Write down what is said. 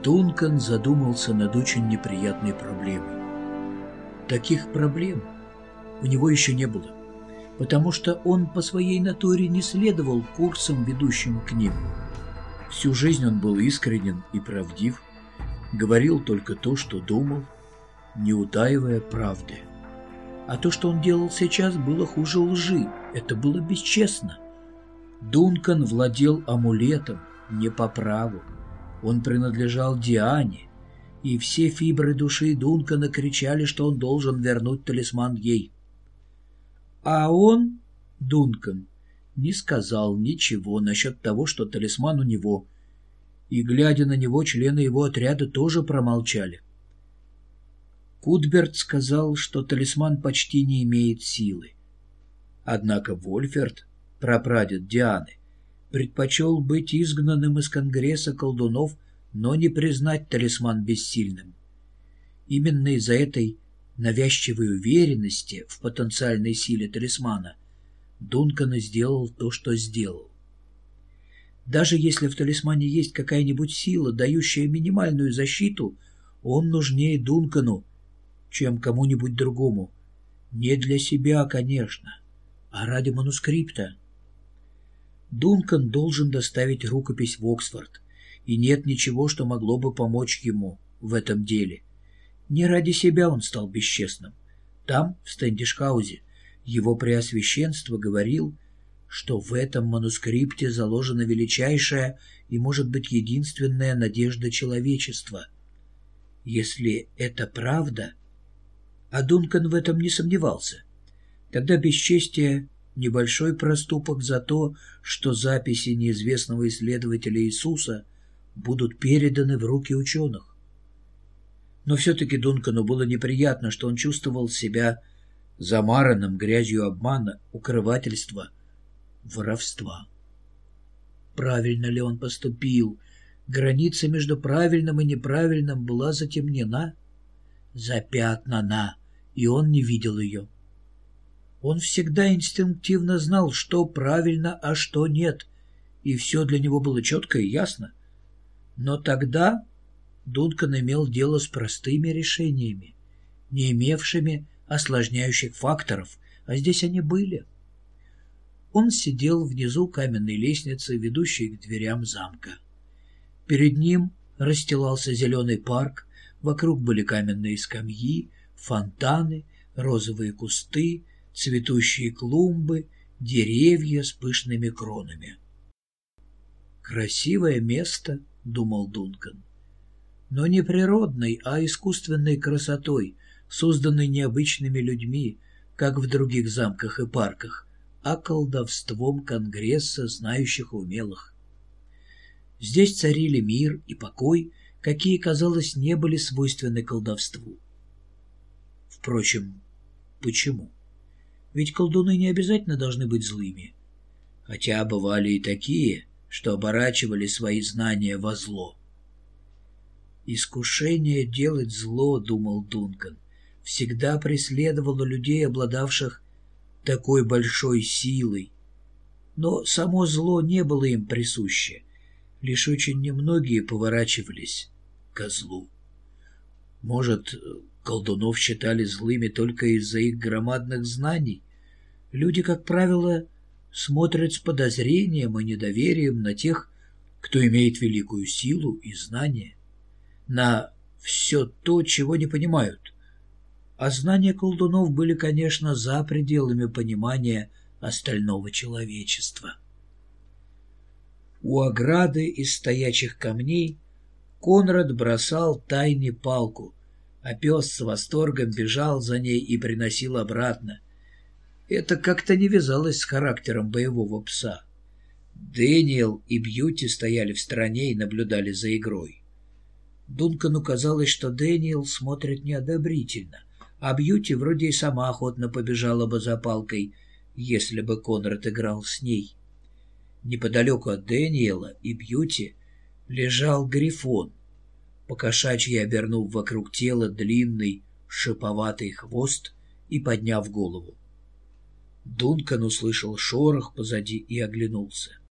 Дункан задумался над очень неприятной проблемой. Таких проблем у него еще не было, потому что он по своей натуре не следовал курсам, ведущим к ним. Всю жизнь он был искренен и правдив, говорил только то, что думал, не утаивая правды. А то, что он делал сейчас, было хуже лжи, это было бесчестно. Дункан владел амулетом не по праву. Он принадлежал Диане, и все фибры души Дункана кричали, что он должен вернуть талисман ей. А он, Дункан, не сказал ничего насчет того, что талисман у него, и, глядя на него, члены его отряда тоже промолчали. Кудберт сказал, что талисман почти не имеет силы. Однако Вольферт, прапрадед Дианы, предпочел быть изгнанным из Конгресса колдунов, но не признать талисман бессильным. Именно из-за этой навязчивой уверенности в потенциальной силе талисмана Дункан сделал то, что сделал. Даже если в талисмане есть какая-нибудь сила, дающая минимальную защиту, он нужнее Дункану, чем кому-нибудь другому. Не для себя, конечно, а ради манускрипта. Дункан должен доставить рукопись в Оксфорд, и нет ничего, что могло бы помочь ему в этом деле. Не ради себя он стал бесчестным. Там, в Стэндишхаузе, его преосвященство говорил, что в этом манускрипте заложена величайшая и, может быть, единственная надежда человечества. Если это правда, а Дункан в этом не сомневался, тогда бесчестие небольшой проступок за то, что записи неизвестного исследователя Иисуса будут переданы в руки ученых. Но все-таки Дункану было неприятно, что он чувствовал себя замаранным грязью обмана, укрывательства, воровства. Правильно ли он поступил? Граница между правильным и неправильным была затемнена, запятнана, и он не видел ее. Он всегда инстинктивно знал, что правильно, а что нет, и все для него было четко и ясно. Но тогда Дункан имел дело с простыми решениями, не имевшими осложняющих факторов, а здесь они были. Он сидел внизу каменной лестницы, ведущей к дверям замка. Перед ним расстилался зеленый парк, вокруг были каменные скамьи, фонтаны, розовые кусты, цветущие клумбы, деревья с пышными кронами. «Красивое место», — думал Дункан, — «но не природной, а искусственной красотой, созданной необычными людьми, как в других замках и парках, а колдовством Конгресса знающих умелых. Здесь царили мир и покой, какие, казалось, не были свойственны колдовству. Впрочем, почему? Ведь колдуны не обязательно должны быть злыми. Хотя бывали и такие, что оборачивали свои знания во зло. «Искушение делать зло», — думал Дункан, — всегда преследовало людей, обладавших такой большой силой. Но само зло не было им присуще, лишь очень немногие поворачивались ко злу. Может, Колдунов считали злыми только из-за их громадных знаний. Люди, как правило, смотрят с подозрением и недоверием на тех, кто имеет великую силу и знания, на все то, чего не понимают. А знания колдунов были, конечно, за пределами понимания остального человечества. У ограды из стоячих камней Конрад бросал тайне палку — а пес с восторгом бежал за ней и приносил обратно. Это как-то не вязалось с характером боевого пса. Дэниел и Бьюти стояли в стороне и наблюдали за игрой. Дункану казалось, что Дэниел смотрит неодобрительно, а Бьюти вроде и сама охотно побежала бы за палкой, если бы Конрад играл с ней. Неподалеку от Дэниела и Бьюти лежал Грифон — покошачьи обернув вокруг тела длинный шиповатый хвост и подняв голову. Дункан услышал шорох позади и оглянулся.